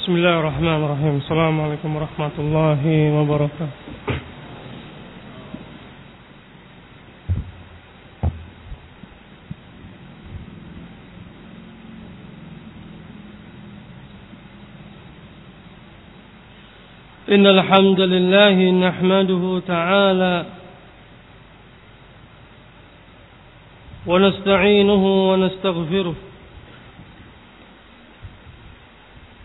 بسم الله الرحمن الرحيم السلام عليكم ورحمة الله وبركاته إن الحمد لله نحمده تعالى ونستعينه ونستغفره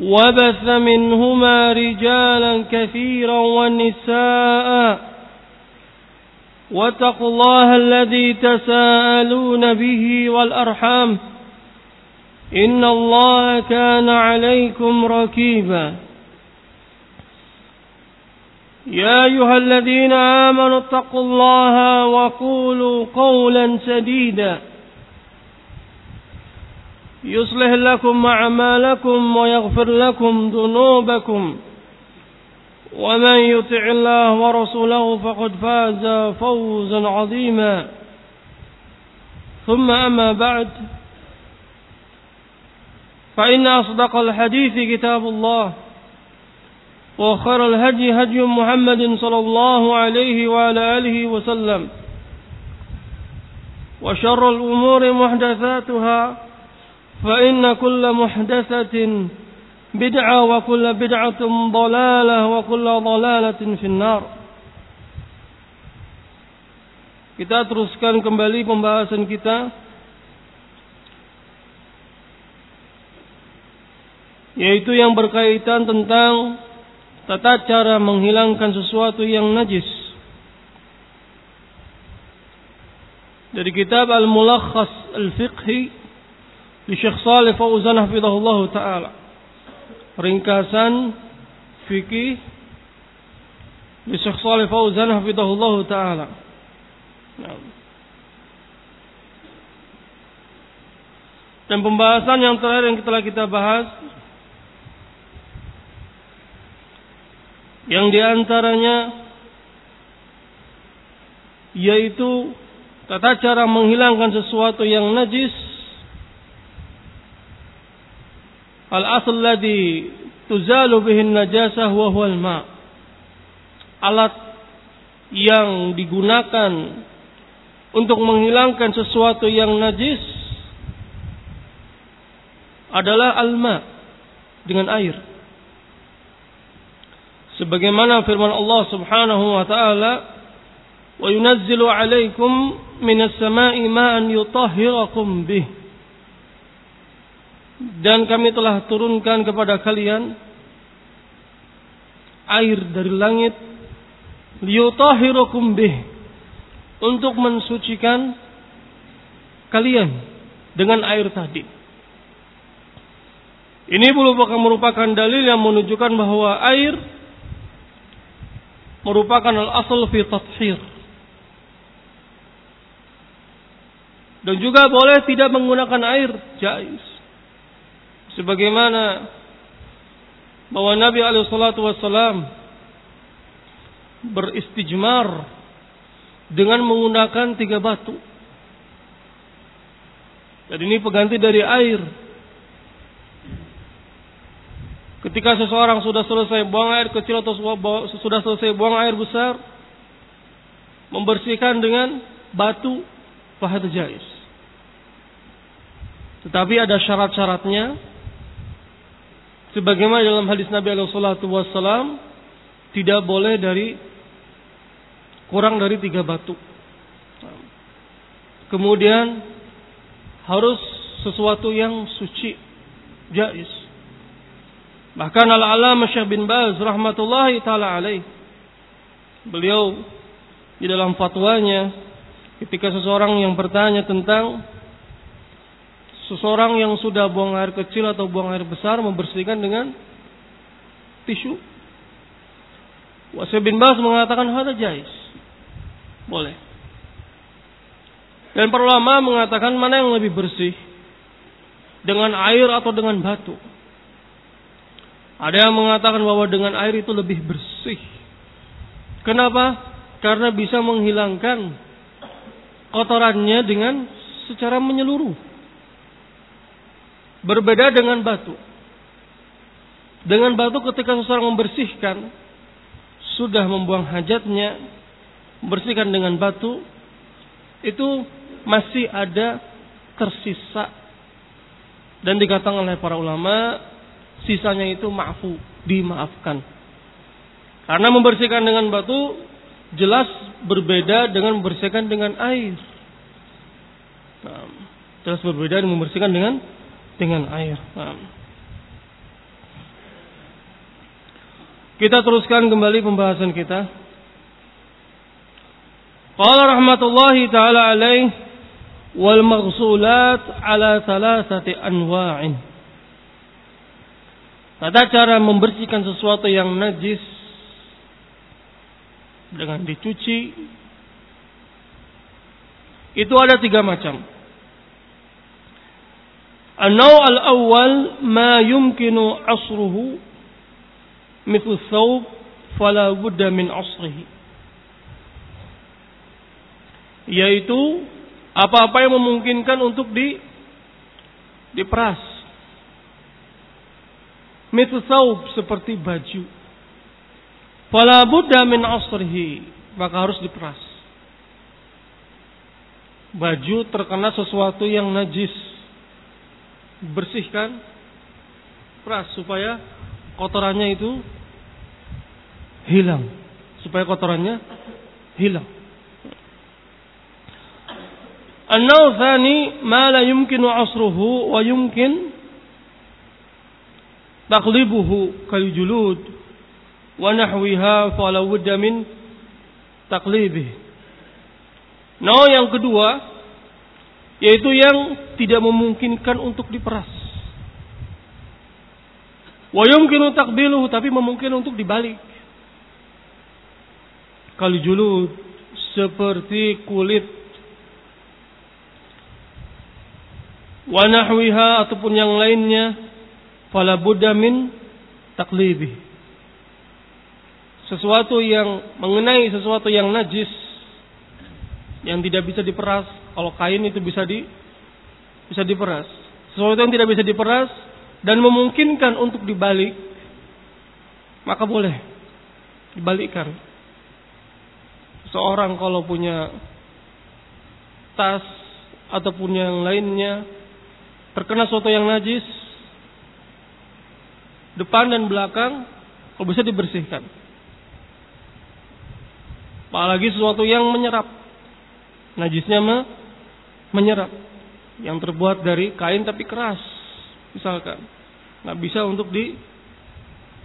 وبث منهما رجالا كثيرا والنساء واتقوا الله الذي تساءلون به والأرحام. إن الله كان عليكم ركيبا. يا أيها الذين آمنوا اتقوا الله وقولوا قولا سديدا. يصلح لكم أعمالكم ويغفر لكم ذنوبكم. ومن يطع الله ورسوله فقد فاز فوزا عظيما. ثم أما بعد فإن أصدق الحديث كتاب الله وخير الهدي هدي محمد صلى الله عليه وعلى آله وسلم وشر الأمور محدثاتها فإن كل محدثة بدعة وكل بدعة ضلالة وكل ضلالة في النار Kita teruskan kembali pembahasan kita yaitu yang berkaitan tentang tata cara menghilangkan sesuatu yang najis. Dari kitab Al-Mulakhas Al-Fiqhi di Syekh Saleh Fauzan hafizahullah taala. Ringkasan fikih di Syekh Saleh Fauzan hafizahullah taala. Dan pembahasan yang terakhir yang telah kita bahas yang di antaranya yaitu tata cara menghilangkan sesuatu yang najis al-asl ladhi tuzalu bihi najasah wa huwa al-ma. Alat yang digunakan untuk menghilangkan sesuatu yang najis adalah al-ma dengan air. Sebagaimana firman Allah Subhanahu wa taala wa yunazzilu 'alaikum minas sama'i ma'an yutahhirakum bih dan kami telah turunkan kepada kalian air dari langit liyutahhirakum bih untuk mensucikan kalian dengan air tadi ini merupakan merupakan dalil yang menunjukkan bahwa air merupakan al-asal fi tathhir. Dan juga boleh tidak menggunakan air, jais. Sebagaimana bahwa Nabi alaihi salatu wasallam beristijmar dengan menggunakan tiga batu. Dan ini pengganti dari air. Ketika seseorang sudah selesai buang air kecil atau sudah selesai buang air besar, membersihkan dengan batu fahad jais. Tetapi ada syarat-syaratnya sebagaimana dalam hadis Nabi alaihi wassalam tidak boleh dari kurang dari tiga batu. Kemudian harus sesuatu yang suci, jais. Bahkan al-alama Syekh bin Baz rahmatullahi taala alaih. Beliau di dalam fatwanya ketika seseorang yang bertanya tentang seseorang yang sudah buang air kecil atau buang air besar membersihkan dengan tisu. Wasya bin Bas mengatakan hal jais. Boleh. Dan para ulama mengatakan mana yang lebih bersih? Dengan air atau dengan batu? Ada yang mengatakan bahwa dengan air itu lebih bersih. Kenapa? Karena bisa menghilangkan kotorannya dengan secara menyeluruh. Berbeda dengan batu. Dengan batu ketika seseorang membersihkan, sudah membuang hajatnya, membersihkan dengan batu, itu masih ada tersisa. Dan dikatakan oleh para ulama, sisanya itu maafu, dimaafkan. Karena membersihkan dengan batu jelas berbeda dengan membersihkan dengan air. Nah, jelas berbeda dengan membersihkan dengan dengan air. Kita teruskan kembali pembahasan kita. Qala rahmatullahi taala alaih wal maghsulat ala thalathati anwa'in. Tata cara membersihkan sesuatu yang najis dengan dicuci itu ada tiga macam. An-naw' al-awwal ma yumkinu asruhu mithlu thawb fala budda min asrihi. Yaitu apa-apa yang memungkinkan untuk di diperas. Mithlu thawb seperti baju. Fala budda min asrihi, maka harus diperas. Baju terkena sesuatu yang najis bersihkan peras supaya kotorannya itu hilang. Supaya kotorannya hilang. An-naw thani ma la yumkinu asruhu wa yumkin taqlibuhu kal julud wa nahwiha fala wudda min taqlibih Naw yang kedua yaitu yang tidak memungkinkan untuk diperas. Wa yumkinu takbiluhu tapi memungkinkan untuk dibalik. Kalau julud seperti kulit wa nahwiha ataupun yang lainnya fala budda min. Sesuatu yang mengenai sesuatu yang najis yang tidak bisa diperas kalau kain itu bisa di bisa diperas. Sesuatu yang tidak bisa diperas dan memungkinkan untuk dibalik, maka boleh dibalikkan. Seorang kalau punya tas ataupun yang lainnya terkena sesuatu yang najis, depan dan belakang, kalau bisa dibersihkan. Apalagi sesuatu yang menyerap. Najisnya menyerap yang terbuat dari kain tapi keras. Misalkan nggak bisa untuk di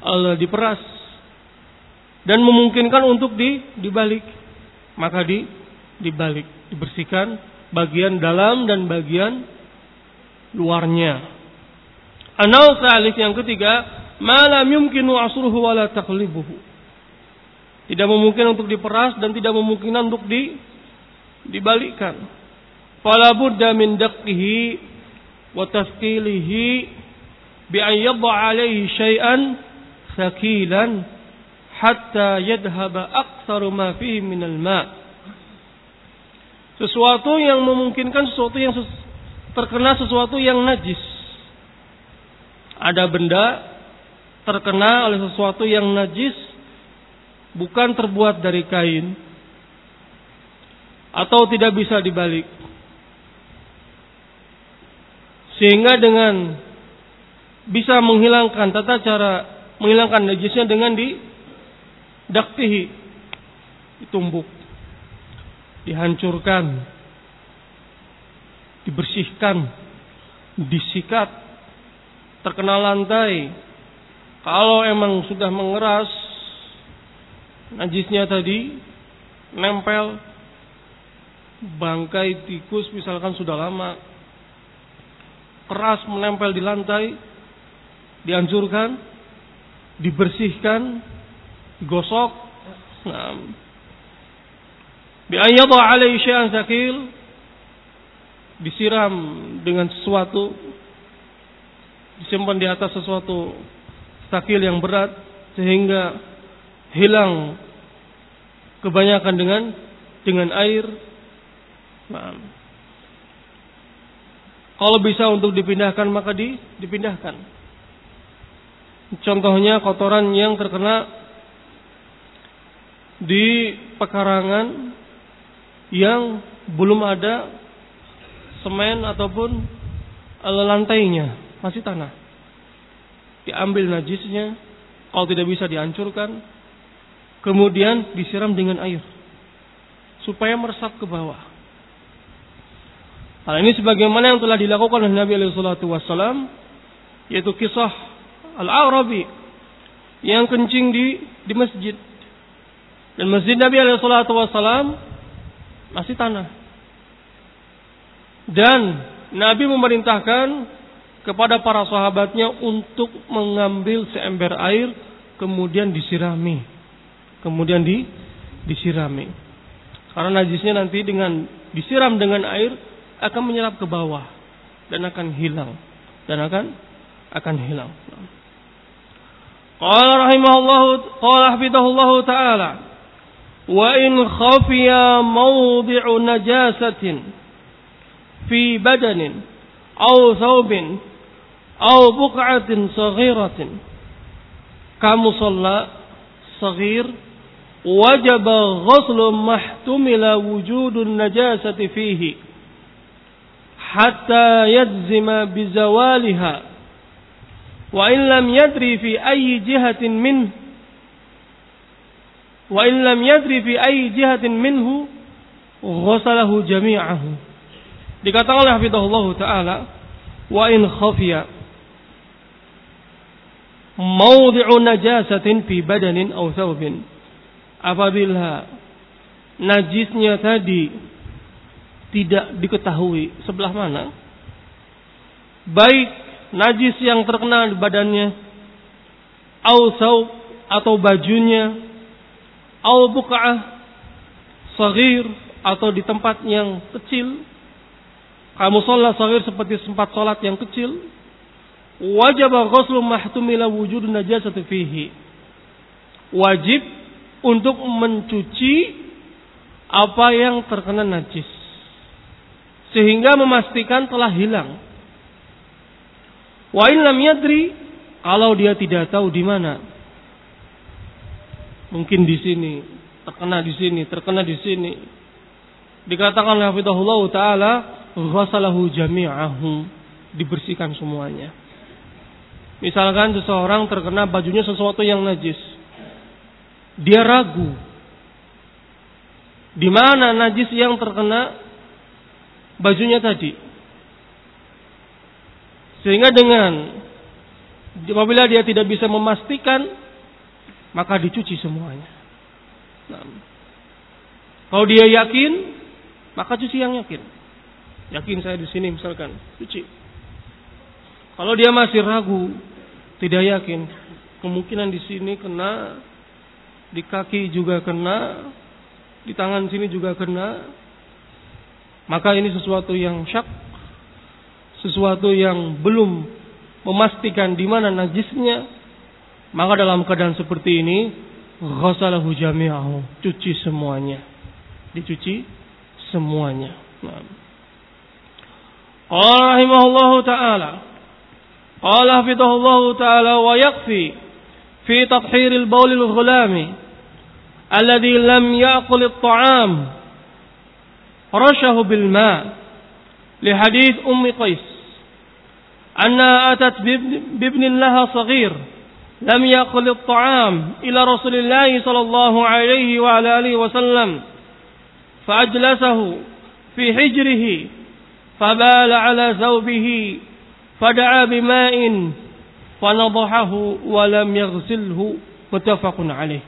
uh, diperas dan memungkinkan untuk di dibalik. Maka di dibalik dibersihkan bagian dalam dan bagian luarnya. Anal salih yang ketiga malam yumkinu asruhu wala taqlibuhu. Tidak memungkinkan untuk diperas dan tidak memungkinkan untuk di dibalikkan fala budda min daqqihi wa tafqilihi bi an yadha alayhi hatta yadhhaba aktsaru ma fihi min al-ma' sesuatu yang memungkinkan sesuatu yang terkena sesuatu yang najis. Ada benda terkena oleh sesuatu yang najis bukan terbuat dari kain atau tidak bisa dibalik sehingga dengan bisa menghilangkan tata cara menghilangkan najisnya dengan di daktihi ditumbuk dihancurkan dibersihkan disikat terkena lantai. Kalau emang sudah mengeras najisnya tadi nempel bangkai tikus misalkan sudah lama keras menempel di lantai dianjurkan dibersihkan digosok. Nah bi ayyadha alaihi syai'an sakil disiram dengan sesuatu disimpan di atas sesuatu sakil yang berat sehingga hilang kebanyakan dengan dengan air. Nah, kalau bisa untuk dipindahkan maka di, dipindahkan. Contohnya kotoran yang terkena di pekarangan yang belum ada semen ataupun lantainya, masih tanah diambil najisnya, kalau tidak bisa dihancurkan, kemudian disiram dengan air supaya meresap ke bawah. Hal ini sebagaimana yang telah dilakukan oleh Nabi alaihi wasallam yaitu kisah Al-Arabi yang kencing di di masjid. Dan masjid Nabi alaihi wasallam masih tanah. Dan Nabi memerintahkan kepada para sahabatnya untuk mengambil seember air kemudian disirami. Kemudian di disirami. Karena najisnya nanti dengan disiram dengan air akan menyerap ke bawah dan akan hilang dan akan akan hilang. Qala rahimahullahu qala hafidahullahu ta'ala wa in khafiya mawdi'u najasatin fi badanin aw thawbin aw buq'atin saghiratin kamu shalla saghir wajaba ghuslu mahtumila wujudun najasati fihi hatta yajzima bizawaliha. Wa in lam yadri fi ayyi jihatin min wa in lam yadri fi ayyi jihatin minhu ghasalahu jami'ahu. Dikatakan oleh taala wa in khafiya mawdi'u najasatin fi badanin aw thawbin. Apabila najisnya tadi tidak diketahui sebelah mana, baik najis yang terkena di badannya, au atau bajunya, au buqa'ah sagir atau di tempat yang kecil, kamu sholat sagir seperti sempat sholat yang kecil, wajib ghuslu mahtumila wujud najasati fihi. Wajib untuk mencuci apa yang terkena najis. Sehingga memastikan telah hilang. Wa in lam yadri kalau dia tidak tahu di mana. Mungkin di sini, terkena di sini, terkena di sini. Dikatakan oleh Hafizahullah taala ghasalahu jami'ahu, dibersihkan semuanya. Misalkan seseorang terkena bajunya sesuatu yang najis. Dia ragu. Di mana najis yang terkena bajunya tadi. Sehingga dengan apabila dia tidak bisa memastikan maka dicuci semuanya. Nah, kalau dia yakin, maka cuci yang yakin. Yakin saya di sini misalkan, cuci. Kalau dia masih ragu, tidak yakin. Kemungkinan di sini kena, di kaki juga kena, di tangan sini juga kena. Maka ini sesuatu yang syak, sesuatu yang belum memastikan di mana najisnya. Maka dalam keadaan seperti ini, ghasalahu jami'ahu, cuci semuanya. Dicuci semuanya. Nah. Taala. Qala hafidhahullahu taala wa yakfi fi tathhiril bawlil ghulami alladhi lam ya'kul at-ta'am رشه بالماء لحديث أم قيس أنها أتت بابن لها صغير لم يأكل الطعام إلى رسول الله صلى الله عليه وعلى آله وسلم فأجلسه في حجره فبال على ثوبه فدعا بماء فنضحه ولم يغسله متفق عليه.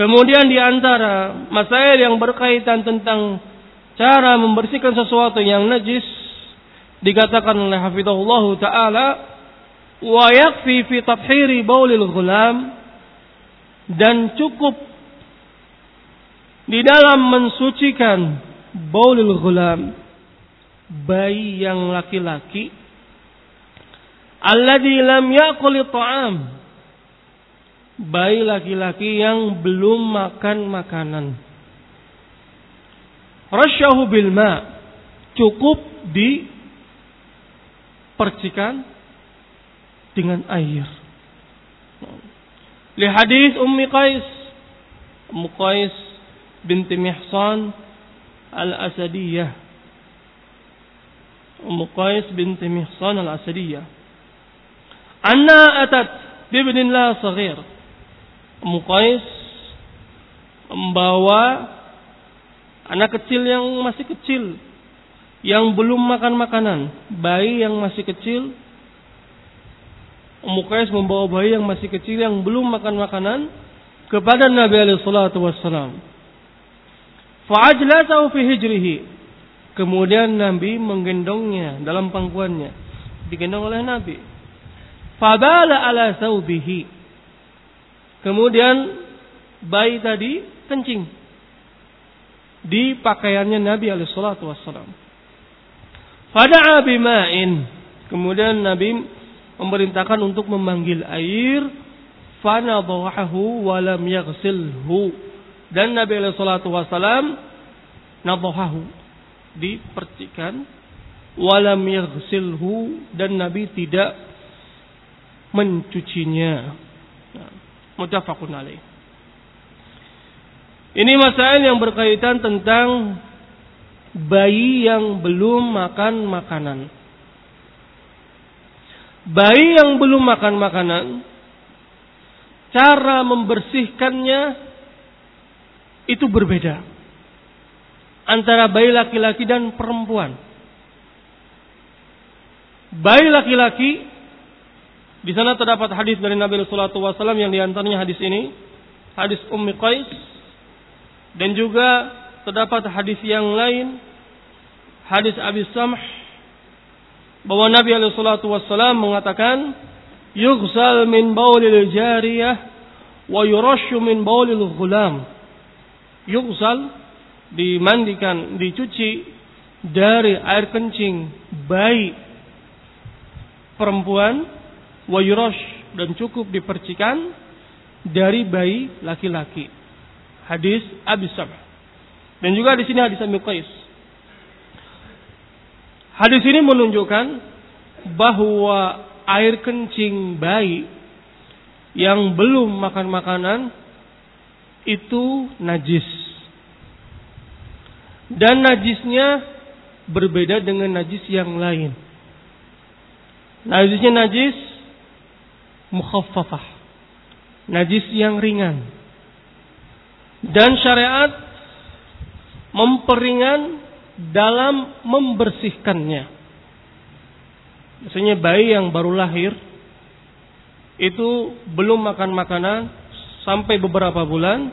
Kemudian di antara masail yang berkaitan tentang cara membersihkan sesuatu yang najis dikatakan oleh hafizahullah taala wa yakfi fi tathhiri baulil ghulam dan cukup di dalam mensucikan baulil ghulam bayi yang laki-laki alladzi lam ya'kul ta'am bayi laki-laki yang belum makan makanan. Rasyahu bil ma. Cukup di percikan dengan air. Li hadis Ummi Qais. Ummu Qais binti Mihsan Al-Asadiyah. Ummu Qais binti Mihsan Al-Asadiyah. Anna atat bibnin la saghir Ummu Qais membawa anak kecil yang masih kecil yang belum makan makanan, bayi yang masih kecil Ummu Qais membawa bayi yang masih kecil yang belum makan makanan kepada Nabi alaihi wassalam. Fa'ajlasahu fi hijrihi. Kemudian Nabi menggendongnya dalam pangkuannya. Digendong oleh Nabi. Fabala ala saubihi. Kemudian bayi tadi kencing di pakaiannya Nabi alaihi salatu wassalam. Fada'a bima'in. Kemudian Nabi memerintahkan untuk memanggil air fanadhahu wa lam yaghsilhu dan Nabi alaihi salatu wasalam nadhahu dipercikan walam yaghsilhu dan Nabi tidak mencucinya. Mutafakun alaih. Ini masalah yang berkaitan tentang bayi yang belum makan makanan. Bayi yang belum makan makanan, cara membersihkannya itu berbeda antara bayi laki-laki dan perempuan. Bayi laki-laki di sana terdapat hadis dari Nabi Sallallahu Alaihi Wasallam yang di antaranya hadis ini, hadis Ummi Qais, dan juga terdapat hadis yang lain, hadis Abi Samh bahwa Nabi alaihi salatu wassalam mengatakan yughsal min baulil jariyah wa yurashu min baulil ghulam. Yughsal dimandikan, dicuci dari air kencing bayi perempuan wa yurash dan cukup dipercikan dari bayi laki-laki. Hadis Abi Samh. Dan juga di sini hadis Abi Hadis ini menunjukkan bahwa air kencing bayi yang belum makan makanan itu najis. Dan najisnya berbeda dengan najis yang lain. Najisnya najis mukhaffafah. Najis yang ringan. Dan syariat memperingan dalam membersihkannya. Misalnya bayi yang baru lahir itu belum makan makanan sampai beberapa bulan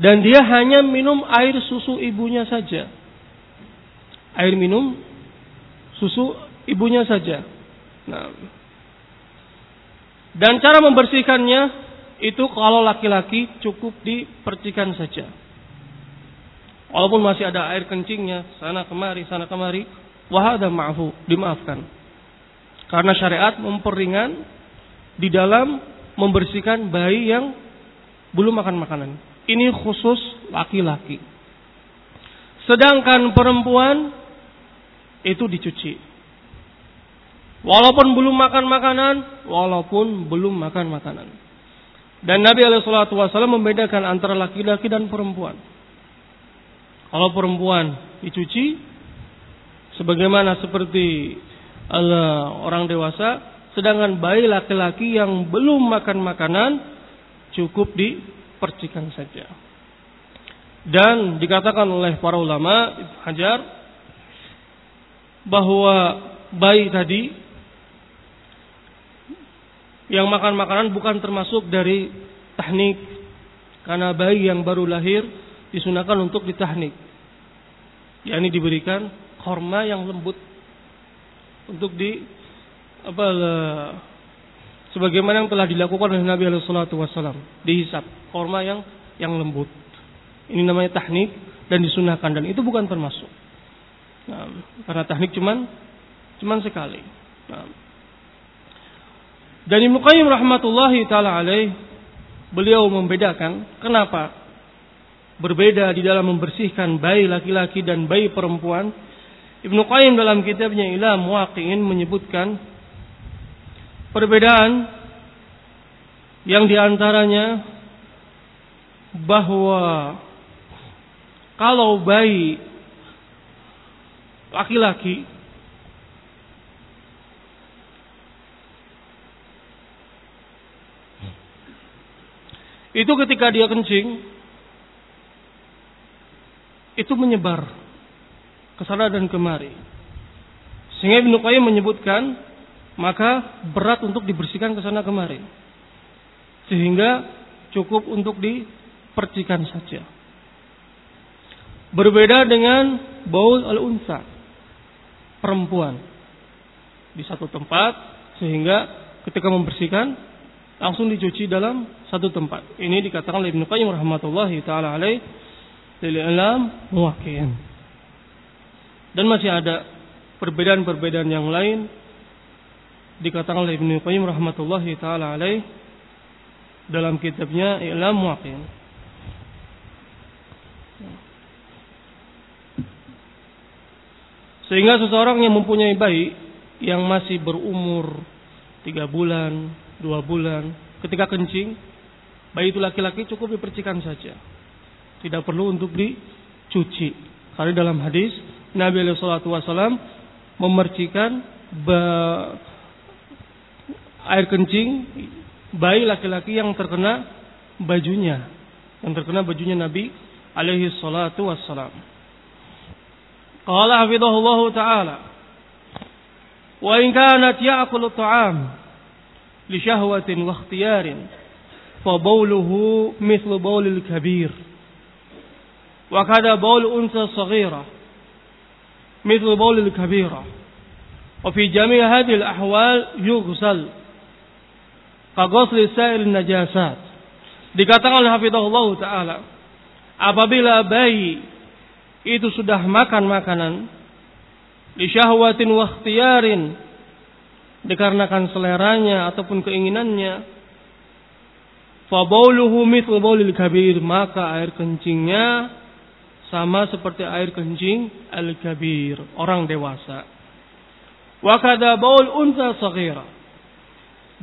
dan dia hanya minum air susu ibunya saja. Air minum susu ibunya saja. Nah, dan cara membersihkannya itu kalau laki-laki cukup dipercikan saja. Walaupun masih ada air kencingnya sana kemari sana kemari, wahada maafu dimaafkan. Karena syariat memperingan di dalam membersihkan bayi yang belum makan makanan. Ini khusus laki-laki. Sedangkan perempuan itu dicuci. Walaupun belum makan makanan, walaupun belum makan makanan. Dan Nabi SAW membedakan antara laki-laki dan perempuan. Kalau perempuan dicuci sebagaimana seperti orang dewasa, sedangkan bayi laki-laki yang belum makan makanan cukup dipercikan saja. Dan dikatakan oleh para ulama Hajar bahwa bayi tadi yang makan makanan bukan termasuk dari teknik karena bayi yang baru lahir disunahkan untuk ditahnik yakni diberikan korma yang lembut untuk di apa sebagaimana yang telah dilakukan oleh Nabi Alaihi Wasallam dihisap korma yang yang lembut ini namanya teknik dan disunahkan dan itu bukan termasuk. Nah, karena teknik cuman cuman sekali. Nah. Dan Ibnu Qayyim rahmatullahi taala alaih beliau membedakan kenapa berbeda di dalam membersihkan bayi laki-laki dan bayi perempuan. Ibnu Qayyim dalam kitabnya Ilam Waqi'in menyebutkan perbedaan yang di antaranya bahwa kalau bayi laki-laki itu ketika dia kencing itu menyebar ke sana dan kemari. Sehingga Ibnu Qayyim menyebutkan maka berat untuk dibersihkan ke sana kemari. Sehingga cukup untuk dipercikan saja. Berbeda dengan baul al-unsa. Perempuan. Di satu tempat. Sehingga ketika membersihkan. Langsung dicuci dalam satu tempat. Ini dikatakan oleh Ibn Qayyim rahmatullahi ta'ala alaih. Lili'alam muwakiyan. Dan masih ada perbedaan-perbedaan yang lain. Dikatakan oleh Ibn Qayyim rahmatullahi ta'ala alaih. Dalam kitabnya I'lam muwakiyan. Sehingga seseorang yang mempunyai bayi yang masih berumur tiga bulan, dua bulan. Ketika kencing, bayi itu laki-laki cukup dipercikan saja. Tidak perlu untuk dicuci. Karena dalam hadis, Nabi SAW memercikan air kencing bayi laki-laki yang terkena bajunya. Yang terkena bajunya Nabi alaihi salatu wassalam. Qala hafidhahullahu ta'ala. Wa in kanat ya'kulu ta'am لشهوة واختيار فبوله مثل بول الكبير. وكذا بول أنثى صغيرة مثل بول الكبيرة. وفي جميع هذه الأحوال يغسل كغسل سائر النجاسات. Dikatakan Hafizahullah Ta'ala apabila bayi itu sudah makan makanan li syahwatin wa dikarenakan seleranya ataupun keinginannya fa bauluhu mithlu baulil kabir maka air kencingnya sama seperti air kencing al-kabir orang dewasa wa kada baul unsa saghira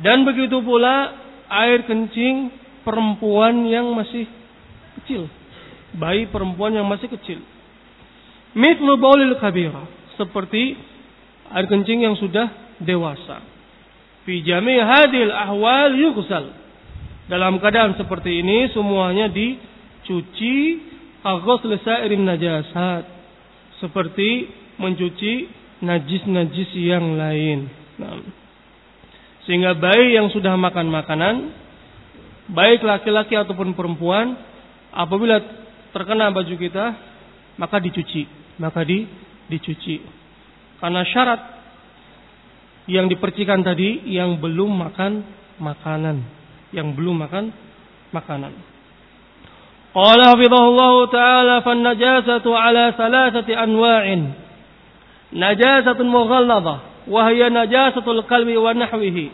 dan begitu pula air kencing perempuan yang masih kecil bayi perempuan yang masih kecil Mithlu baulil kabira. Seperti air kencing yang sudah dewasa. Fi jami' hadil ahwal. Dalam keadaan seperti ini semuanya dicuci aghusl sa'irin najasat. Seperti mencuci najis-najis yang lain. Nah. Sehingga bayi yang sudah makan makanan, baik laki-laki ataupun perempuan, apabila terkena baju kita, maka dicuci maka di dicuci. Karena syarat yang dipercikan tadi yang belum makan makanan, yang belum makan makanan. Qala hafizahullah taala fan najasatu ala thalathati anwa'in. Najasatun mughalladhah wa hiya najasatul qalbi wa nahwihi.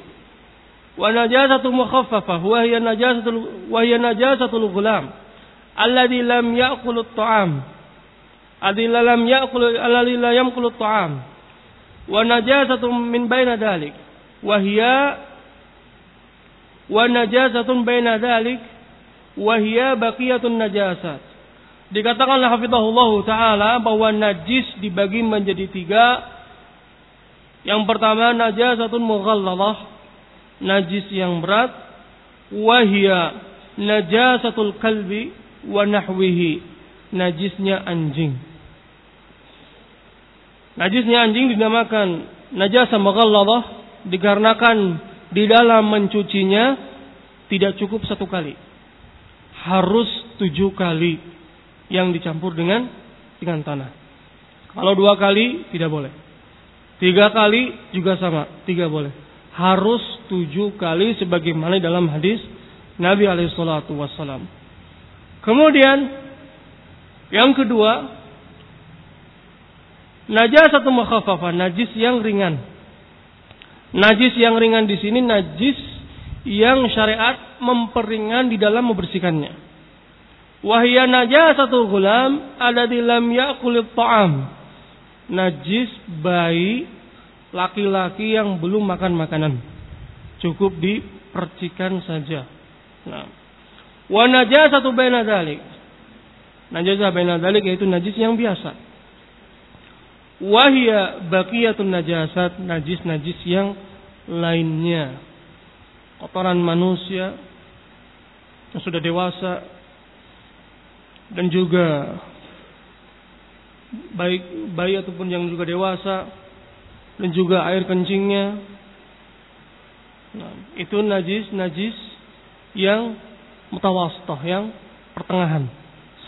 Wa najasatu mukhaffafah wa hiya najasatul wa hiya najasatul ghulam alladhi lam ya'kul at-ta'am adilla lam ya'kul alladhi la yamkulu at-ta'am wa najasatun min baina dhalik wa hiya wa najasatun baina dhalik najasat Dikatakan oleh Hafizahullah Ta'ala bahwa najis dibagi menjadi tiga. Yang pertama najasatun mughallalah. Najis yang berat. Wahia najasatul kalbi wa nahwihi. Najisnya anjing. Najisnya anjing dinamakan najasa mughallalah dikarenakan di dalam mencucinya tidak cukup satu kali. Harus tujuh kali yang dicampur dengan dengan tanah. Kalau dua kali tidak boleh. Tiga kali juga sama, tiga boleh. Harus tujuh kali sebagaimana dalam hadis Nabi Alaihissalatu Wassalam. Kemudian yang kedua, najis atau mukhafafah, najis yang ringan. Najis yang ringan di sini najis yang syariat memperingan di dalam membersihkannya. Wahia najasatul gulam ada di lam yakulit ta'am. Najis bayi laki-laki yang belum makan makanan. Cukup dipercikan saja. Nah. Wa najasatu baina dzalik. Najasah yaitu najis yang biasa. Wahia baqiyatun najasat, najis-najis yang lainnya. Kotoran manusia yang sudah dewasa dan juga baik bayi ataupun yang juga dewasa dan juga air kencingnya. Nah, itu najis najis yang mutawastah yang pertengahan.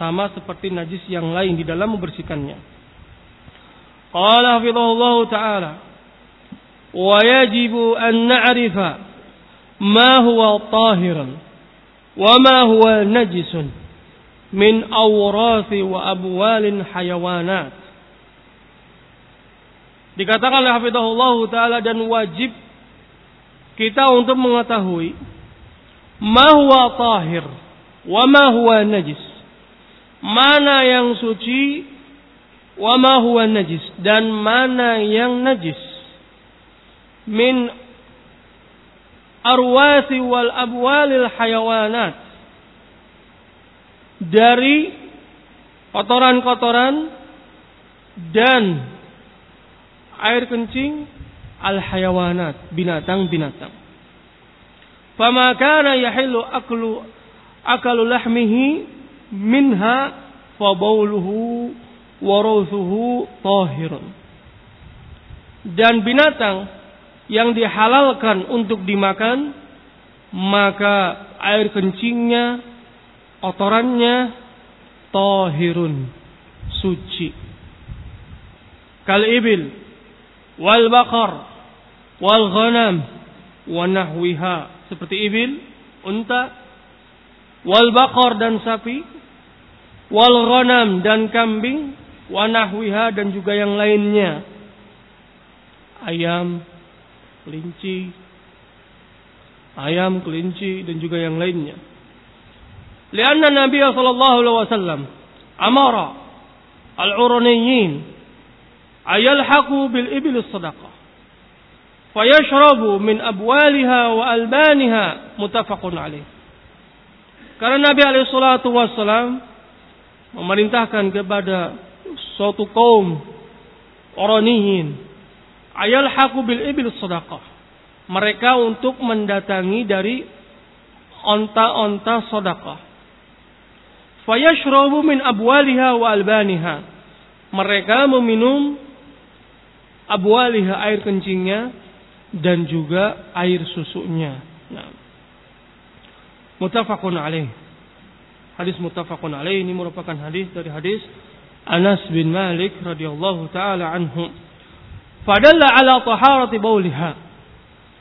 Sama seperti najis yang lain di dalam membersihkannya taala wa yajibu an na'rifa ma huwa tahiran wa ma huwa najisun min awrathi wa abwalin hayawanat. Dikatakan oleh Hafizahullah Ta'ala dan wajib kita untuk mengetahui ma huwa tahir wa ma huwa najis. Mana yang suci wa ma huwa najis dan mana yang najis. Min arwasi wal abwalil hayawanat dari kotoran-kotoran dan air kencing al-hayawanat, binatang-binatang. Fama kana yahillu aklu akalu lahmihi minha fa bawluhu wa tahirun. Dan binatang yang dihalalkan untuk dimakan maka air kencingnya kotorannya tahirun suci kal ibil wal bakar wal ghanam wa nahwiha seperti ibil unta wal bakar dan sapi wal ghanam dan kambing wanahwiha dan juga yang lainnya. Ayam, kelinci, ayam, kelinci dan juga yang lainnya. Lianna Nabi sallallahu alaihi wasallam amara al-uraniyin ayalhaqu bil ibil sadaqah fayashrabu min abwaliha wa albaniha muttafaqun alaih. Karena Nabi alaihi salatu wasallam memerintahkan kepada suatu kaum oraniyin ayal haku bil ibil sedekah. Mereka untuk mendatangi dari onta-onta sedekah fayashrabu min abwaliha wa albaniha. Mereka meminum abwaliha air kencingnya dan juga air susunya. Nah. Mutafakun alaih. Hadis mutafakun alaih ini merupakan hadis dari hadis Anas bin Malik radhiyallahu taala anhu. Fadalla ala taharati bauliha.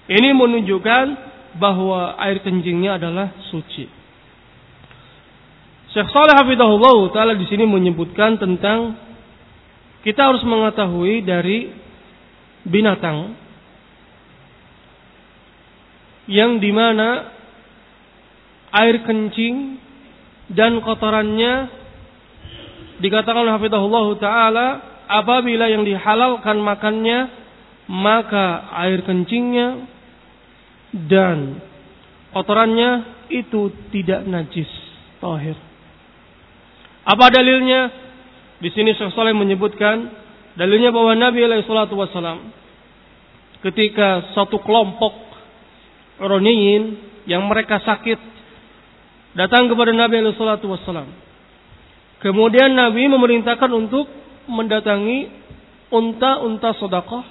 Ini menunjukkan bahwa air kencingnya adalah suci. Syekh Saleh Hafidahullah taala di sini menyebutkan tentang kita harus mengetahui dari binatang yang di mana air kencing dan kotorannya dikatakan oleh Hafidahullah taala apabila yang dihalalkan makannya maka air kencingnya dan kotorannya itu tidak najis tahir Apa dalilnya? Di sini Syekh Saleh menyebutkan dalilnya bahwa Nabi alaihi salatu wasallam ketika satu kelompok Roniyin yang mereka sakit datang kepada Nabi alaihi salatu wasallam. Kemudian Nabi memerintahkan untuk mendatangi unta-unta sedekah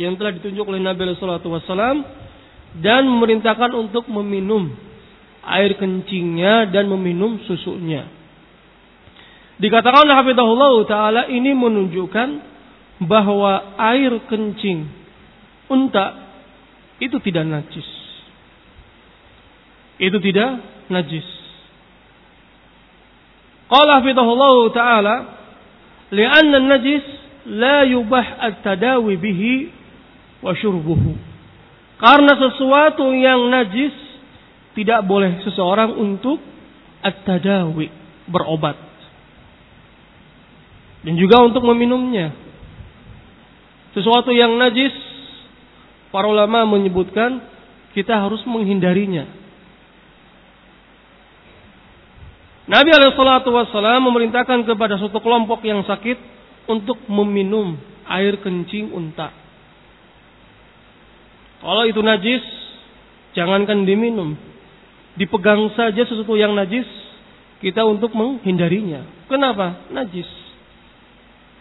yang telah ditunjuk oleh Nabi salatu wasallam dan memerintahkan untuk meminum air kencingnya dan meminum susunya. Dikatakan oleh Hafizahullah Ta'ala ini menunjukkan bahwa air kencing unta itu tidak najis. Itu tidak najis. Qala Hafizahullah Ta'ala li'anna najis la yubah at-tadawi bihi wa syurbuhu. Karena sesuatu yang najis tidak boleh seseorang untuk at-tadawi berobat dan juga untuk meminumnya. Sesuatu yang najis, para ulama menyebutkan kita harus menghindarinya. Nabi Alaihissalam memerintahkan kepada suatu kelompok yang sakit untuk meminum air kencing unta. Kalau itu najis, jangankan diminum. Dipegang saja sesuatu yang najis, kita untuk menghindarinya. Kenapa? Najis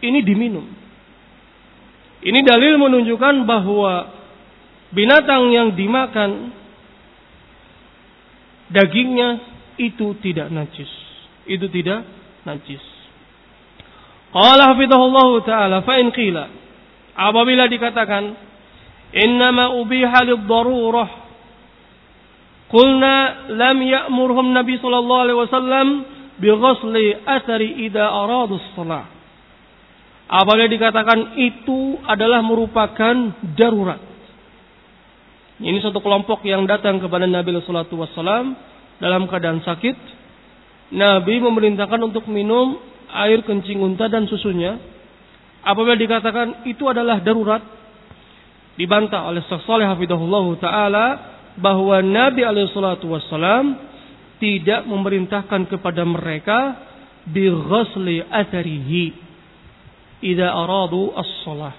ini diminum. Ini dalil menunjukkan bahwa binatang yang dimakan dagingnya itu tidak najis. Itu tidak najis. Qala hafidhahullah taala fa in qila apabila dikatakan innama ubiha lid-darurah qulna lam ya'murhum nabi sallallahu alaihi wasallam bi ghusli athari idza aradu shalah Apabila dikatakan itu adalah merupakan darurat. Ini satu kelompok yang datang kepada Nabi Sallallahu Wasallam dalam keadaan sakit. Nabi memerintahkan untuk minum air kencing unta dan susunya. Apabila dikatakan itu adalah darurat, dibantah oleh Hafidahullah Taala bahwa Nabi Alaihissalatu Wassalam tidak memerintahkan kepada mereka bi ghasli atharihi idza aradu as-shalah.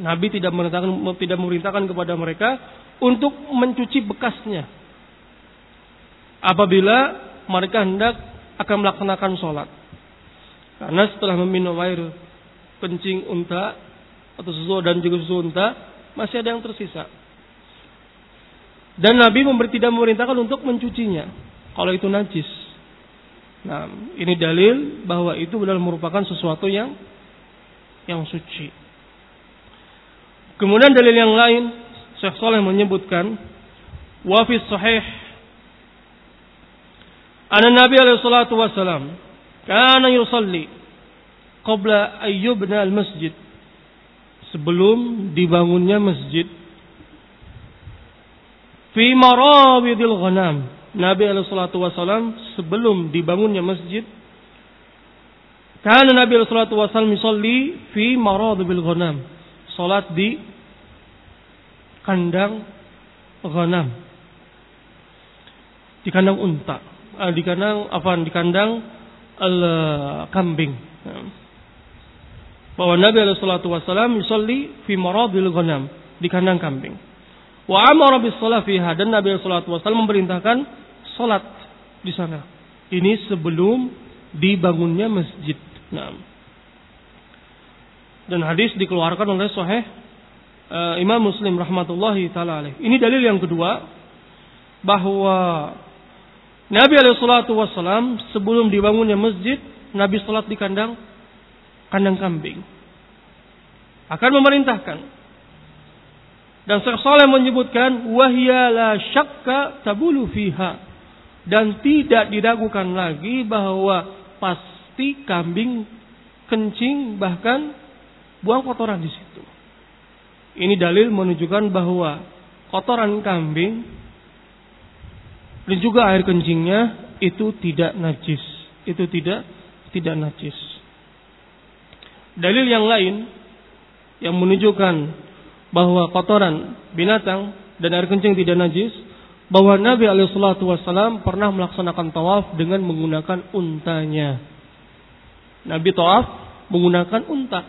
Nabi tidak memerintahkan tidak memerintahkan kepada mereka untuk mencuci bekasnya. Apabila mereka hendak akan melaksanakan sholat. Karena setelah meminum air kencing unta atau susu dan juga susu unta masih ada yang tersisa. Dan Nabi memberi tidak memerintahkan untuk mencucinya kalau itu najis. Nah, ini dalil bahwa itu benar merupakan sesuatu yang yang suci. Kemudian dalil yang lain, Syekh Saleh menyebutkan wa fi sahih Ana Nabi alaihi salatu wasalam kana yusalli qabla ayyubna al-masjid sebelum dibangunnya masjid fi marabidil ghanam Nabi alaihi salatu wasalam sebelum dibangunnya masjid karena Nabi Sallallahu Wasallam misalli fi bil ghanam. Salat di kandang ghanam. Di kandang unta. Eh, di kandang apa? Di kandang al kambing. Bahwa Nabi Sallallahu Wasallam misalli fi bil ghanam. Di kandang kambing. Wa amara bis salat dan Nabi Sallallahu Wasallam memerintahkan salat di sana. Ini sebelum dibangunnya masjid. Nah. Dan hadis dikeluarkan oleh Sahih uh, Imam Muslim rahmatullahi taala. Ini dalil yang kedua bahwa Nabi alaihi salatu wasallam sebelum dibangunnya masjid, Nabi salat di kandang kandang kambing. Akan memerintahkan. Dan Syekh Saleh menyebutkan wahya la syakka tabulu fiha dan tidak diragukan lagi bahwa pas pasti kambing kencing bahkan buang kotoran di situ. Ini dalil menunjukkan bahwa kotoran kambing dan juga air kencingnya itu tidak najis. Itu tidak tidak najis. Dalil yang lain yang menunjukkan bahwa kotoran binatang dan air kencing tidak najis bahwa Nabi Alaihissalam pernah melaksanakan tawaf dengan menggunakan untanya Nabi tawaf menggunakan unta.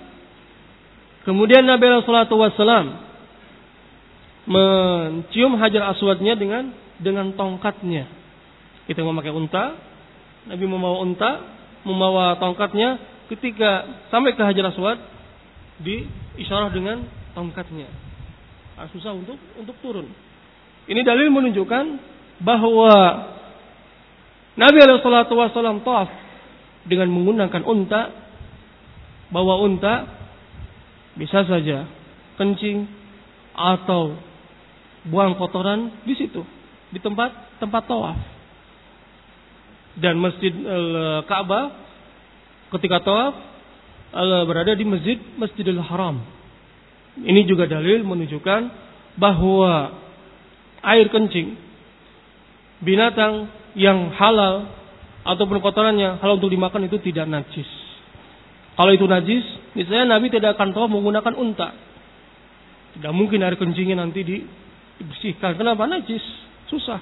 Kemudian Nabi Sallallahu Wasallam mencium hajar aswadnya dengan dengan tongkatnya. Kita memakai unta, Nabi membawa unta, membawa tongkatnya. Ketika sampai ke hajar aswad, di isyarah dengan tongkatnya. Nah, susah untuk untuk turun. Ini dalil menunjukkan bahwa Nabi Alaihi Wasallam tawaf dengan menggunakan unta, bawa unta bisa saja kencing atau buang kotoran di situ di tempat tempat tawaf dan masjid Ka'bah ketika tawaf berada di masjid Masjidil Haram. Ini juga dalil menunjukkan bahwa air kencing binatang yang halal ataupun kotorannya halal untuk dimakan itu tidak najis. Kalau itu najis, misalnya Nabi tidak akan tahu menggunakan unta. Tidak mungkin air kencingnya nanti dibersihkan. Kenapa najis? Susah.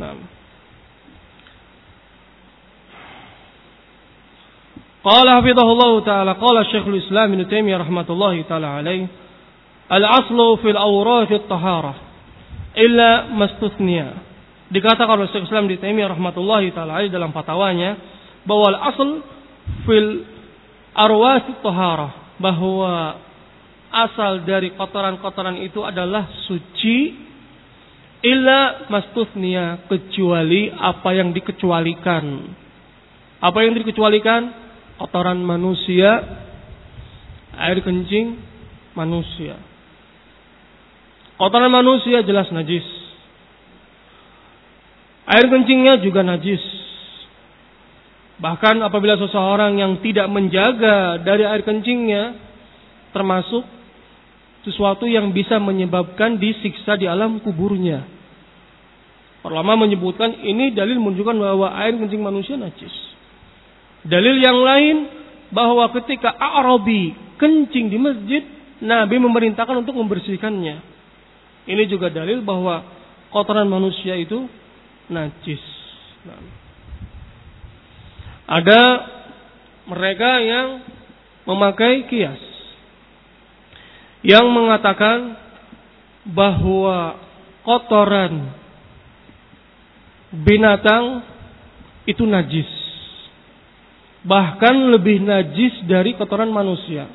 Nah. Qala hafidhahullah ta'ala qala Syekhul Islam Ibnu Taimiyah rahmatullahi taala alaih al-aslu fil awrath at-taharah illa mastuthniya dikatakan oleh Syekh Islam di Taimiyah rahmatullahi taala dalam fatwanya bahwa al-asl fil arwas tahara bahwa asal dari kotoran-kotoran itu adalah suci illa mastusnia kecuali apa yang dikecualikan. Apa yang dikecualikan? Kotoran manusia, air kencing manusia. Kotoran manusia jelas najis Air kencingnya juga najis. Bahkan apabila seseorang yang tidak menjaga dari air kencingnya, termasuk sesuatu yang bisa menyebabkan disiksa di alam kuburnya. Ulama menyebutkan ini dalil menunjukkan bahwa air kencing manusia najis. Dalil yang lain bahwa ketika Arabi kencing di masjid, Nabi memerintahkan untuk membersihkannya. Ini juga dalil bahwa kotoran manusia itu najis. Nah. Ada mereka yang memakai kias yang mengatakan bahwa kotoran binatang itu najis. Bahkan lebih najis dari kotoran manusia.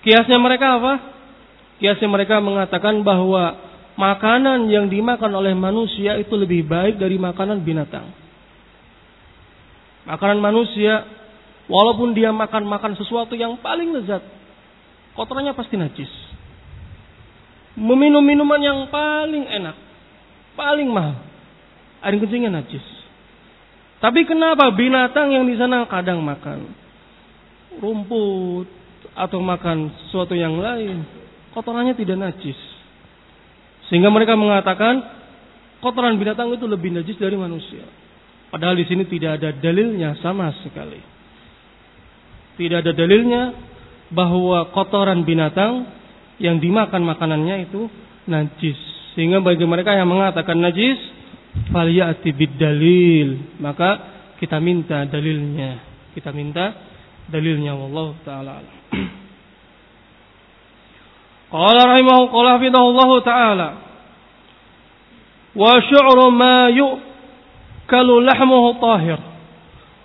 Kiasnya mereka apa? Kiasnya mereka mengatakan bahwa makanan yang dimakan oleh manusia itu lebih baik dari makanan binatang. Makanan manusia, walaupun dia makan-makan sesuatu yang paling lezat, kotorannya pasti najis. Meminum minuman yang paling enak, paling mahal, air kencingnya najis. Tapi kenapa binatang yang di sana kadang makan rumput atau makan sesuatu yang lain, kotorannya tidak najis? Sehingga mereka mengatakan kotoran binatang itu lebih najis dari manusia. Padahal di sini tidak ada dalilnya sama sekali. Tidak ada dalilnya bahwa kotoran binatang yang dimakan makanannya itu najis. Sehingga bagi mereka yang mengatakan najis, faliyati dalil. Maka kita minta dalilnya. Kita minta dalilnya wallahu taala. Qala rahimahu qala hafidhahullahu ta'ala wa syu'ru ma yu'kalu lahmuhu tahir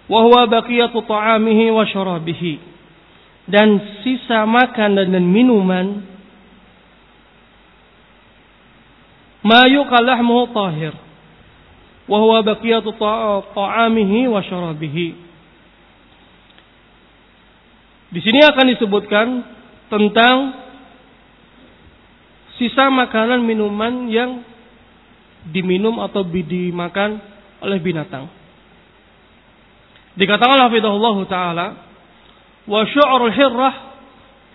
wa huwa baqiyatu ta'amihi wa syarabihi dan sisa makanan dan minuman ma yu'kal lahmuhu tahir wa huwa baqiyatu ta'amihi wa syarabihi di sini akan disebutkan tentang sisa makanan minuman yang diminum atau dimakan oleh binatang. Dikatakan hafizahullah taala wa syu'rul hirrah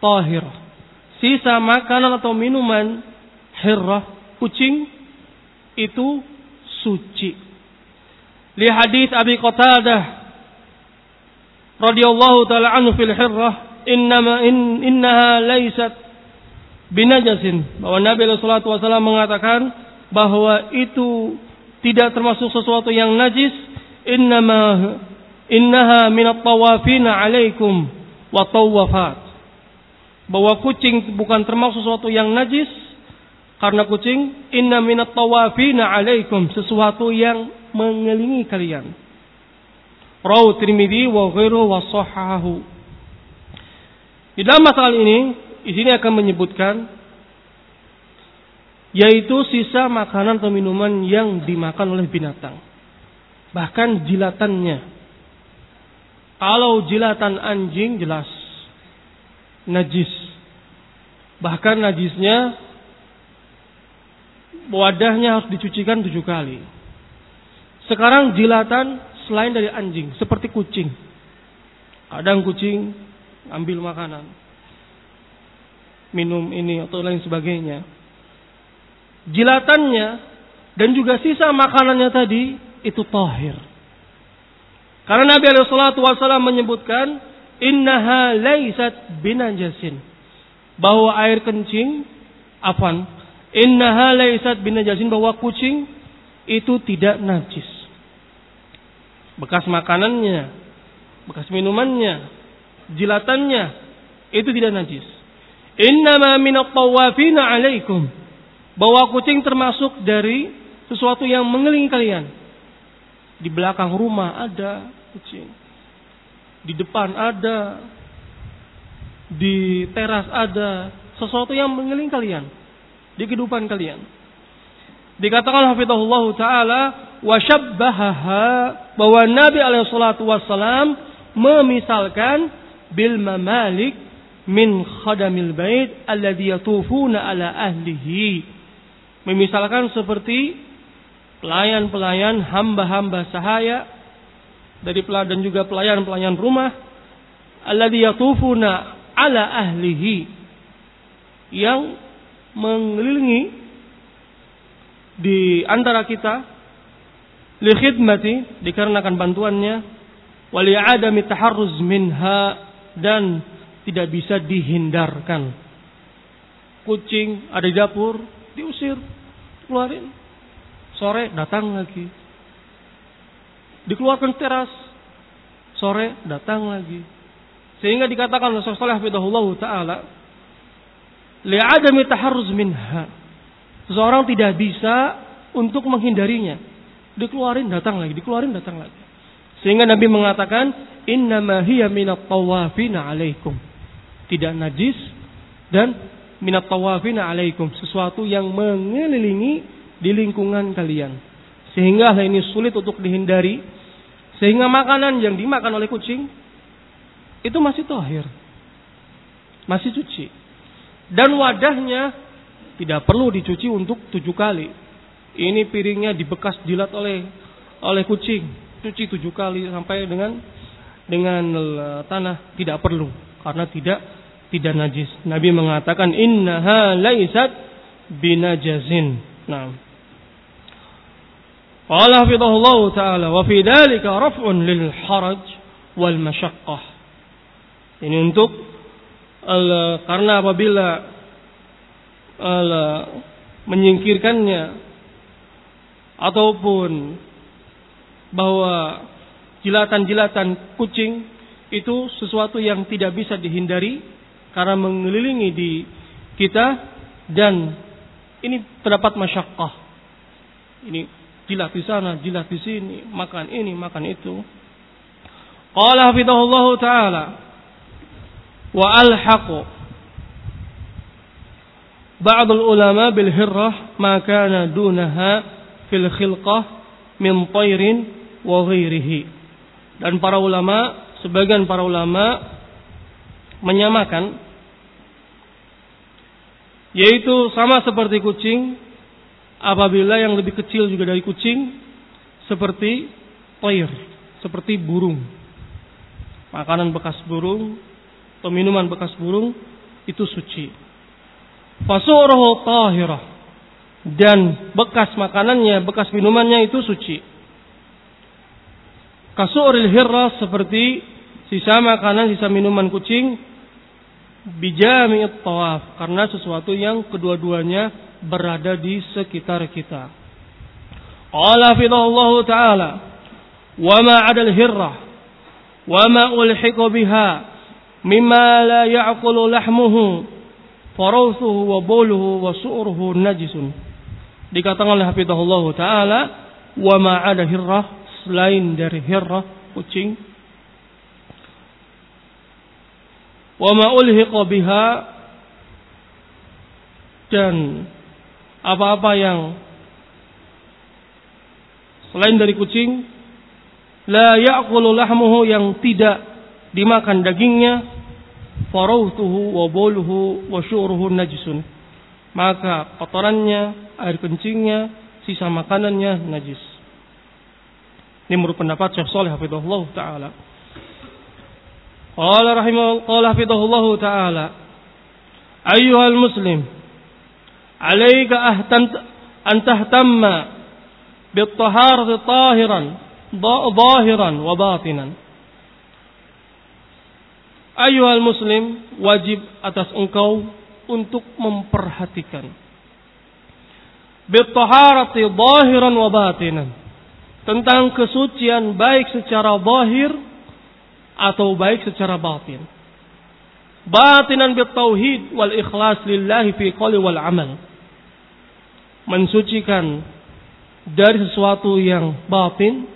tahir. Sisa makanan atau minuman hirrah kucing itu suci. Li hadis Abi Qatadah radhiyallahu taala anhu fil hirrah innama in, innaha laysat binajasin bahwa Nabi Shallallahu Wasallam mengatakan bahwa itu tidak termasuk sesuatu yang najis innama innaha minat tawafina alaikum wa tawafat. Bahwa kucing bukan termasuk sesuatu yang najis karena kucing inna minat tawafina alaikum sesuatu yang mengelilingi kalian. Rawu Tirmidzi wa ghairu wa sahahu. Di dalam masalah ini, di sini akan menyebutkan yaitu sisa makanan atau minuman yang dimakan oleh binatang. Bahkan jilatannya kalau jilatan anjing jelas najis. Bahkan najisnya wadahnya harus dicucikan tujuh kali. Sekarang jilatan selain dari anjing, seperti kucing. Kadang kucing ambil makanan, minum ini atau lain sebagainya. Jilatannya dan juga sisa makanannya tadi itu tahir. Karena Nabi SAW menyebutkan innaha laisat binajasin. Bahwa air kencing, afan, innaha laisat binajasin bahwa kucing itu tidak najis. Bekas makanannya, bekas minumannya, jilatannya itu tidak najis. Innama minat tawafina alaikum. Bahwa kucing termasuk dari sesuatu yang mengelilingi kalian. Di belakang rumah ada, kucing. Di depan ada, di teras ada, sesuatu yang mengelilingi kalian di kehidupan kalian. Dikatakan hafizahullah taala wa syabbahaha bahwa Nabi alaihi salatu wasallam memisalkan bil mamalik min khadamil bait alladhi yatufuna ala ahlihi. Memisalkan seperti pelayan-pelayan hamba-hamba sahaya dari dan juga pelayan-pelayan rumah alladhi yatufuna ala ahlihi yang mengelilingi di antara kita li khidmati dikarenakan bantuannya wali adami taharruz minha dan tidak bisa dihindarkan. Kucing ada di dapur diusir keluarin. Sore datang lagi dikeluarkan teras, sore datang lagi. Sehingga dikatakan Rasulullah sallallahu taala, li'adami taharruz minha. Seseorang tidak bisa untuk menghindarinya. Dikeluarin datang lagi, dikeluarin datang lagi. Sehingga Nabi mengatakan, "Innama hiya minat tawafina alaikum." Tidak najis dan minat tawafina alaikum, sesuatu yang mengelilingi di lingkungan kalian. Sehingga hal ini sulit untuk dihindari sehingga makanan yang dimakan oleh kucing itu masih tohir. Masih cuci. Dan wadahnya tidak perlu dicuci untuk tujuh kali. Ini piringnya dibekas jilat oleh oleh kucing. Cuci tujuh kali sampai dengan dengan eh, tanah tidak perlu karena tidak tidak najis. Nabi mengatakan innaha laisat binajazin. Nah, Qala hafidhahullah taala wa fi dzalika raf'un lil haraj wal masyaqqah. Ini untuk al, karena apabila al, menyingkirkannya ataupun bahwa jilatan-jilatan kucing itu sesuatu yang tidak bisa dihindari karena mengelilingi di kita dan ini terdapat masyakkah. Ini jilat di sana, jilat di sini, makan ini, makan itu. Qala hafidhahullah taala wa alhaqu ba'd ulama bil hirrah ma kana dunaha fil khilqah min tayrin wa ghairihi. Dan para ulama, sebagian para ulama menyamakan yaitu sama seperti kucing apabila yang lebih kecil juga dari kucing seperti toir, seperti burung. Makanan bekas burung atau minuman bekas burung itu suci. Fasuruhu tahirah. Dan bekas makanannya, bekas minumannya itu suci. Kasuril hirra seperti sisa makanan, sisa minuman kucing bijami tawaf karena sesuatu yang kedua-duanya berada di sekitar kita. Allah Ta'ala wa ma adal hirrah wa ma ulhiqu biha? Mimma la ya'qulu lahmuhu? Faruthuhu wa buluhu wa su'ruhu najisun. Dikatakan oleh Hafidhahullah Ta'ala wa ma ada hirrah selain dari hirrah kucing. Wa ma ulhiqa biha? Dan apa-apa yang selain dari kucing la ya'kulu lahmuhu yang tidak dimakan dagingnya farautuhu wa boluhu wa syuruhu najsun maka kotorannya air kencingnya sisa makanannya najis. Ini menurut pendapat Syekh Saleh hafizahullah taala. Qala rahimahullah qala hafizahullah taala ayyuhal muslim alayka an tahtamma bit-taharati tahiran zahiran wa batinan. Wajib atas engkau untuk memperhatikan bitaharati zahiran wa batinan tentang kesucian baik secara zahir atau baik secara batin. Batinan bitauhid wal ikhlas lillahi fi qali wal amal. Mensucikan dari sesuatu yang batin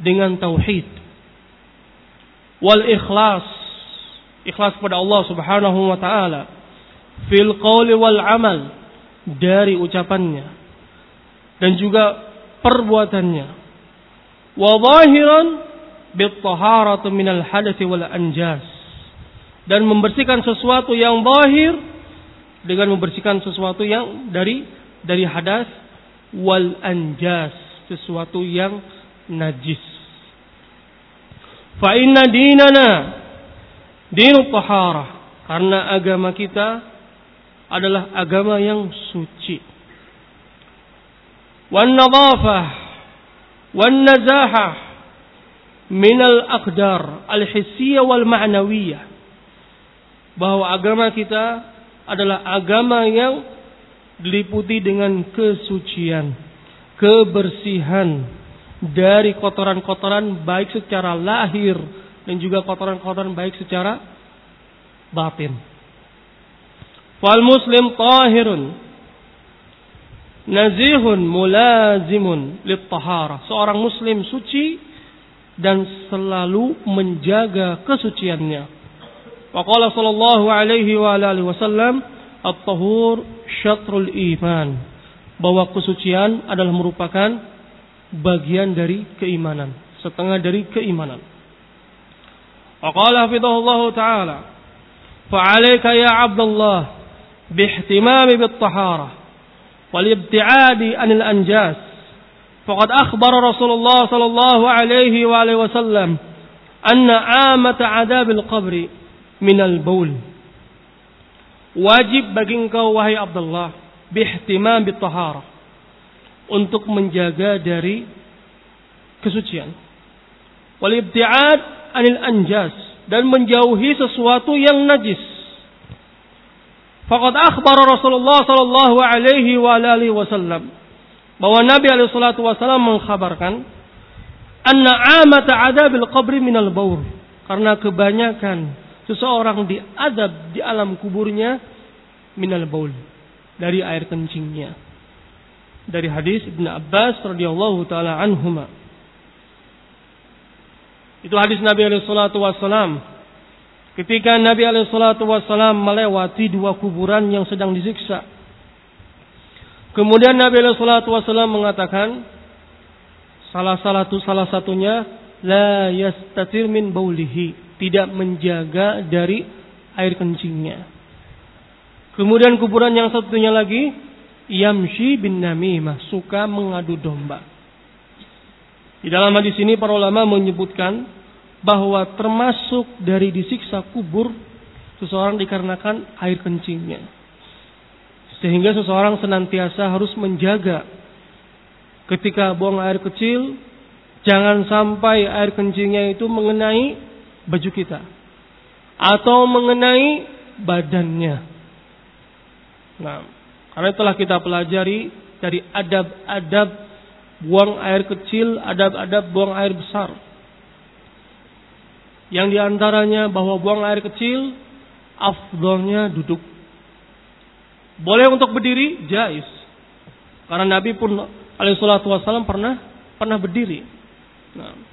dengan tauhid. Wal ikhlas ikhlas kepada Allah Subhanahu wa taala. Fil qawli wal amal dari ucapannya. Dan juga perbuatannya. Wa zahiran bit taharatu minal wal anjas. Dan membersihkan sesuatu yang zahir dengan membersihkan sesuatu yang dari dari hadas wal anjas sesuatu yang najis Fa inna dinana dinut taharah. Karena agama kita adalah agama yang suci. Wan nadafah wan nazahah min al-aqdar al-hissiyah wal ma'nawiyah. Bahwa agama kita adalah agama yang diliputi dengan kesucian, kebersihan, dari kotoran-kotoran baik secara lahir dan juga kotoran-kotoran baik secara batin. Fal muslim tahirun nazihun mulazimun lit Seorang muslim suci dan selalu menjaga kesuciannya. Wa qala sallallahu alaihi wa alihi wasallam at-tahur syatrul iman. Bahwa kesucian adalah merupakan bagian dari keimanan, setengah dari keimanan. Waqala hafidhahullah taala, "Fa'alaika ya 'Abdullah bihtimami ibti'adi 'anil anjas." Faqad akhbara Rasulullah sallallahu alaihi wa alihi wasallam anna 'amata 'adabil qabri minal. Wajib bagi engkau wahai Abdullah bihtimam bit-taharah untuk menjaga dari kesucian. Wal ibtiad anil anjas dan menjauhi sesuatu yang najis. Faqad akhbar Rasulullah sallallahu alaihi wa alihi wasallam bahwa Nabi alaihi salatu wasallam mengkhabarkan anna amata adabil qabri minal baur karena kebanyakan seseorang diadab di alam kuburnya minal baul dari air kencingnya dari hadis Ibnu Abbas radhiyallahu taala anhuma. Itu hadis Nabi alaihi salatu wasallam. Ketika Nabi alaihi salatu wasallam melewati dua kuburan yang sedang disiksa. Kemudian Nabi alaihi salatu wasallam mengatakan salah satu salah satunya la yastatir min baulihi, tidak menjaga dari air kencingnya. Kemudian kuburan yang satunya lagi yamshi bin namimah, suka mengadu domba. Di dalam hadis ini para ulama menyebutkan bahwa termasuk dari disiksa kubur seseorang dikarenakan air kencingnya. Sehingga seseorang senantiasa harus menjaga ketika buang air kecil jangan sampai air kencingnya itu mengenai baju kita atau mengenai badannya. Nah, karena telah kita pelajari dari adab-adab buang air kecil, adab-adab buang air besar. Yang di antaranya bahwa buang air kecil, afdolnya duduk. Boleh untuk berdiri, jais. Karena Nabi pun alaihissalatu wassalam pernah pernah berdiri. Nah.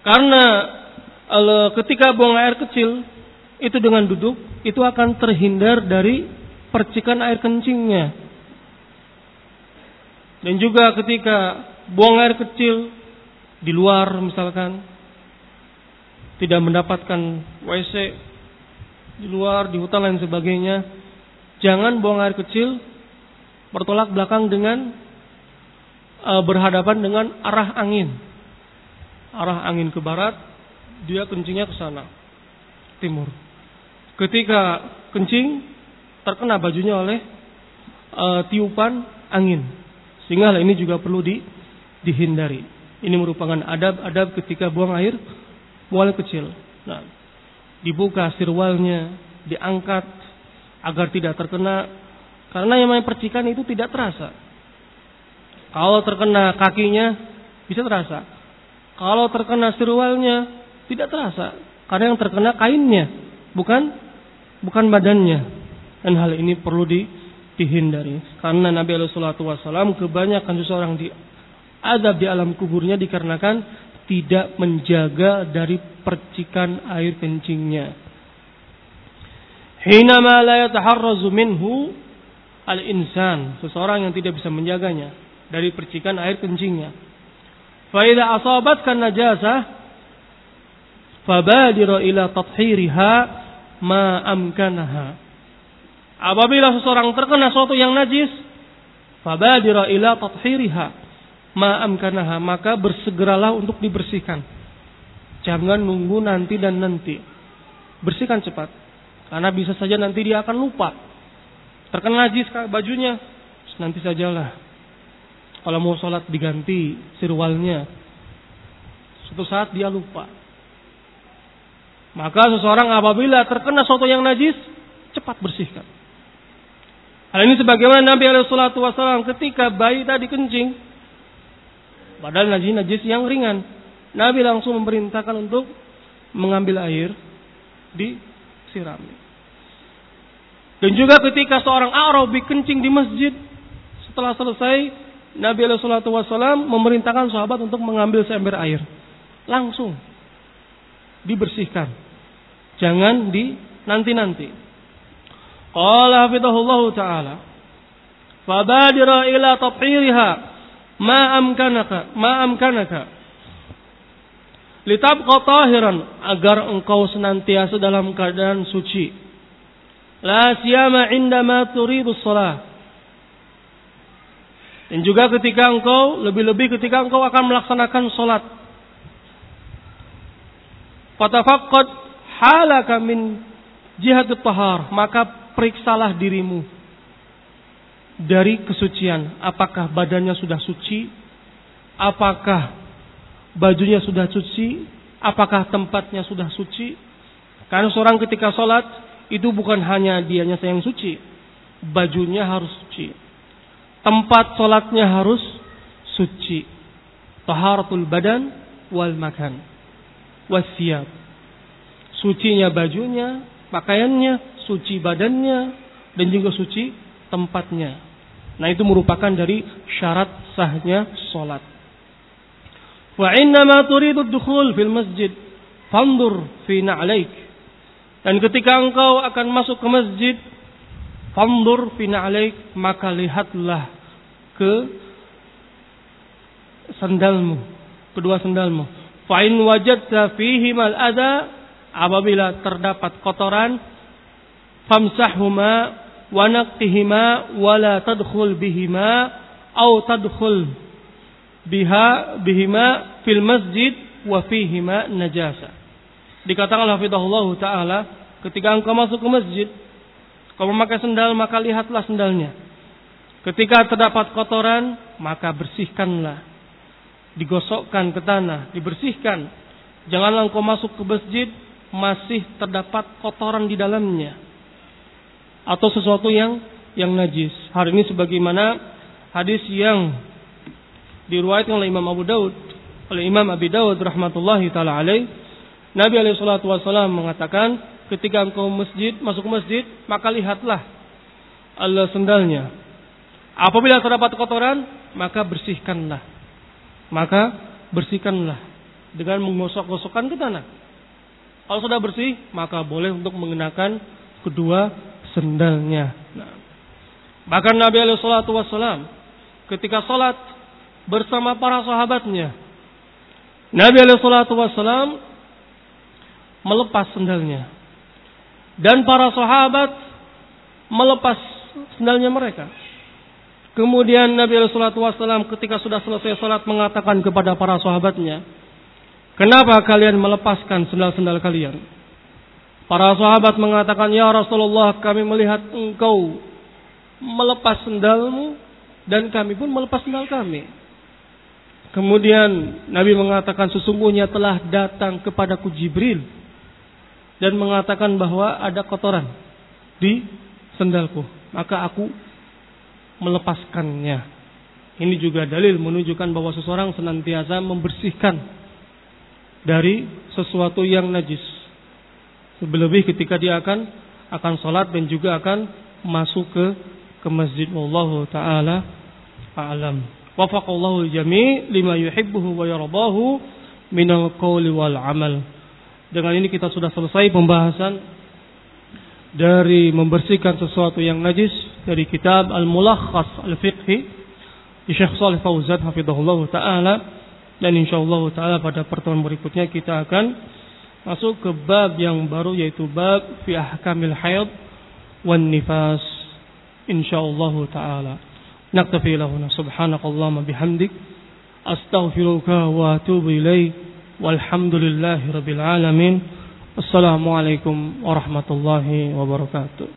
Karena ketika buang air kecil itu dengan duduk itu akan terhindar dari percikan air kencingnya. Dan juga ketika buang air kecil di luar misalkan tidak mendapatkan WC di luar di hutan lain sebagainya, jangan buang air kecil bertolak belakang dengan e, berhadapan dengan arah angin. Arah angin ke barat, dia kencingnya ke sana, timur. Ketika kencing terkena bajunya oleh e, tiupan angin. Sehingga hal ini juga perlu di, dihindari. Ini merupakan adab-adab ketika buang air buang kecil. Nah, dibuka sirwalnya, diangkat agar tidak terkena karena yang namanya percikan itu tidak terasa. Kalau terkena kakinya bisa terasa. Kalau terkena sirwalnya tidak terasa karena yang terkena kainnya, bukan bukan badannya. Dan hal ini perlu di, dihindari. Karena Nabi Alaihi kebanyakan seseorang di adab di alam kuburnya dikarenakan tidak menjaga dari percikan air kencingnya. Hinama la yataharrazu minhu al-insan, seseorang yang tidak bisa menjaganya dari percikan air kencingnya. Fa idza asabatkan najasah fabadiru ila tathhiriha ma amkanaha. Apabila seseorang terkena sesuatu yang najis, fabadiru ila tathhiriha ma'am kanaha maka bersegeralah untuk dibersihkan. Jangan nunggu nanti dan nanti. Bersihkan cepat. Karena bisa saja nanti dia akan lupa. Terkena najis bajunya, nanti sajalah. Kalau mau sholat diganti sirwalnya. Suatu saat dia lupa. Maka seseorang apabila terkena sesuatu yang najis, cepat bersihkan. Hal ini sebagaimana Nabi Alaihi ketika bayi tadi kencing, Padahal najis-najis yang ringan. Nabi langsung memerintahkan untuk mengambil air di siram. Dan juga ketika seorang Arabi kencing di masjid, setelah selesai Nabi Wasallam memerintahkan sahabat untuk mengambil seember air. Langsung dibersihkan. Jangan di nanti-nanti. Qala hafidhahullah ta'ala. Fabadira ila tathiriha ma amkanaka ma amkanaka litabqa tahiran agar engkau senantiasa dalam keadaan suci la siyama indama turidu shalah dan juga ketika engkau lebih-lebih ketika engkau akan melaksanakan salat fatafaqqad halaka min jihad tahar maka periksalah dirimu dari kesucian. Apakah badannya sudah suci? Apakah bajunya sudah suci? Apakah tempatnya sudah suci? Karena seorang ketika sholat itu bukan hanya dianya yang suci, bajunya harus suci, tempat sholatnya harus suci, taharatul badan wal makan, wasiat, sucinya bajunya, pakaiannya, suci badannya, dan juga suci tempatnya. Nah itu merupakan dari syarat sahnya solat. Wa innama turidu dukhul fil masjid fandur fi na'laik. Dan ketika engkau akan masuk ke masjid, fandur fi na'laik, maka lihatlah ke sandalmu, kedua sandalmu. Fa in wajadta fihi mal ada apabila terdapat kotoran famsahuma wa naqtihima wa tadkhul bihima au tadkhul biha bihima fil masjid wa fihima najasa. Dikatakan hafizahullah taala ketika engkau masuk ke masjid kau memakai sendal maka lihatlah sendalnya. Ketika terdapat kotoran maka bersihkanlah. Digosokkan ke tanah, dibersihkan. Janganlah engkau masuk ke masjid masih terdapat kotoran di dalamnya atau sesuatu yang yang najis. Hari ini sebagaimana hadis yang diriwayatkan oleh Imam Abu Daud oleh Imam Abi Dawud rahmatullahi taala alaih. Nabi alaihi salatu wasallam mengatakan, ketika engkau masjid, masuk masjid, maka lihatlah Allah sendalnya. Apabila terdapat kotoran, maka bersihkanlah. Maka bersihkanlah dengan menggosok-gosokkan ke tanah. Kalau sudah bersih, maka boleh untuk mengenakan kedua sendalnya. Nah. Bahkan Nabi alaihi wasallam ketika salat bersama para sahabatnya, Nabi alaihi wasallam melepas sendalnya. Dan para sahabat melepas sendalnya mereka. Kemudian Nabi wasallam ketika sudah selesai salat mengatakan kepada para sahabatnya, "Kenapa kalian melepaskan sendal-sendal kalian?" Para sahabat mengatakan, "Ya Rasulullah, kami melihat engkau melepas sendalmu dan kami pun melepas sendal kami. Kemudian Nabi mengatakan sesungguhnya telah datang kepadaku Jibril dan mengatakan bahwa ada kotoran di sendalku. Maka aku melepaskannya. Ini juga dalil menunjukkan bahwa seseorang senantiasa membersihkan dari sesuatu yang najis. Lebih ketika dia akan akan sholat dan juga akan masuk ke ke masjid Allah taala a'lam. Wafaqallahu jami' lima yuhibbuhu wa yardahu minal qawli wal amal. Dengan ini kita sudah selesai pembahasan dari membersihkan sesuatu yang najis dari kitab Al-Mulakhas Al-Fiqhi di Syekh Salih Fauzan hafizahullah taala. Dan insyaallah taala pada pertemuan berikutnya kita akan masuk ke bab yang baru yaitu bab fi ahkamil haid wan nifas. Insyaallah taala. Naktafi lahuna subhanakallahumma bihamdik. Astaghfiruka wa atubu ilaik walhamdulillahi rabbil warahmatullahi wabarakatuh.